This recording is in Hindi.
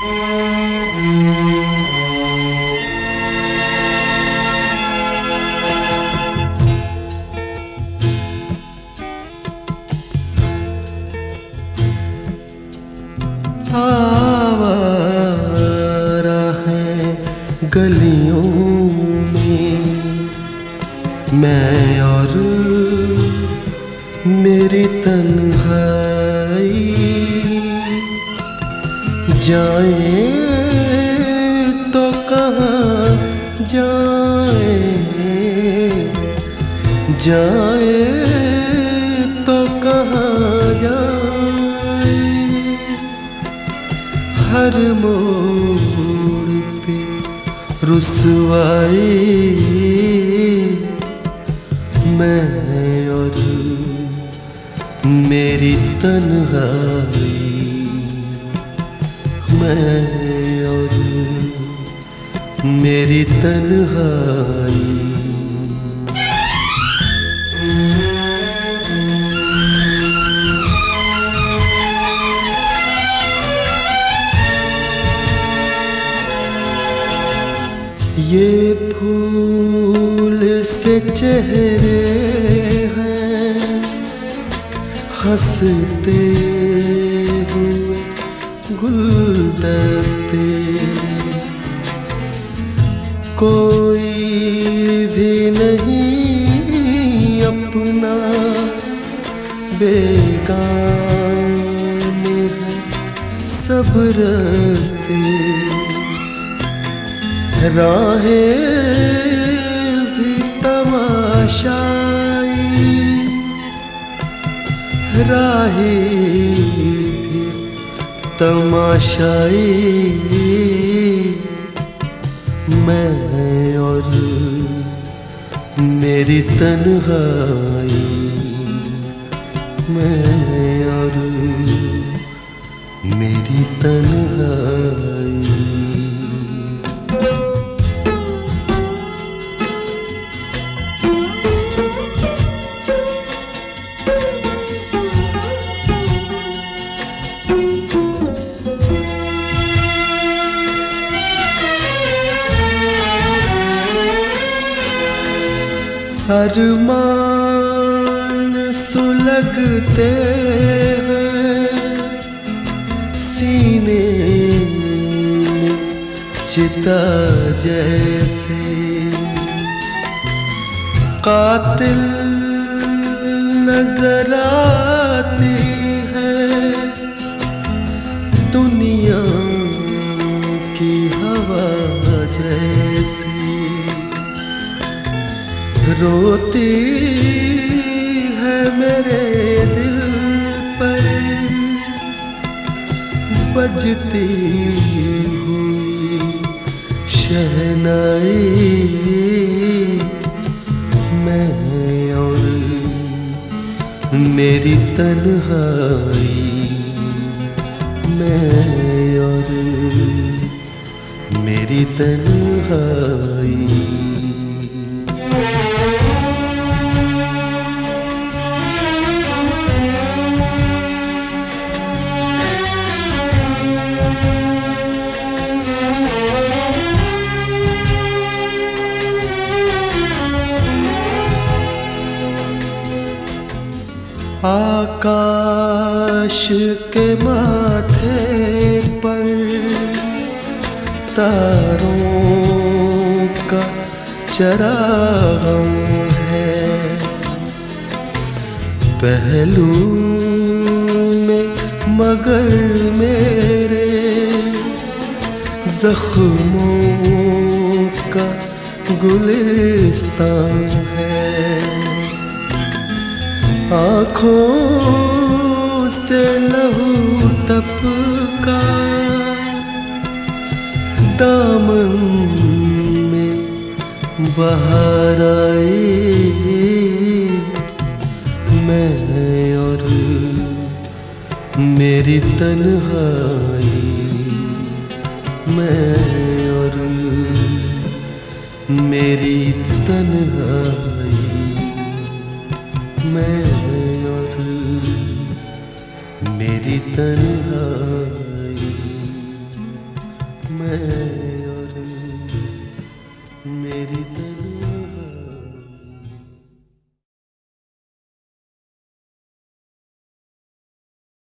है गलियों में। मैं और मेरी तन्हाई जाए तो कहाँ जाए? जाए तो कहाँ जाए? हर मोड़ पे रुसवाई मैं और मेरी तन्हाई। मैं और मेरी तन्हाई। ये फूल से चेहरे हैं हँसते गुलदस्ते। कोई भी नहीं अपना बेगान सब रस्ते। राहें भी तमाशाई राहें भी तमाशाई। मैं और मेरी तन्हाई। मैं और मेरी तन्हाई। अरमान सुलगते हैं। सीने चिता जैसे। कातिल नज़र रोती है मेरे दिल पर, बजती हुई शहनाई मैं और मेरी तन्हाई, मैं और मेरी तन्हाई। आकाश के माथे पर तारों का चरागम है। पहलू में मगर मेरे जख्मों का गुलिस्तान है। आँखों से लहू तपका दामन में बहार आई मैं और मेरी तन्हाई। मैं और मेरी तन्हाई। मेरी तन्हाई मैं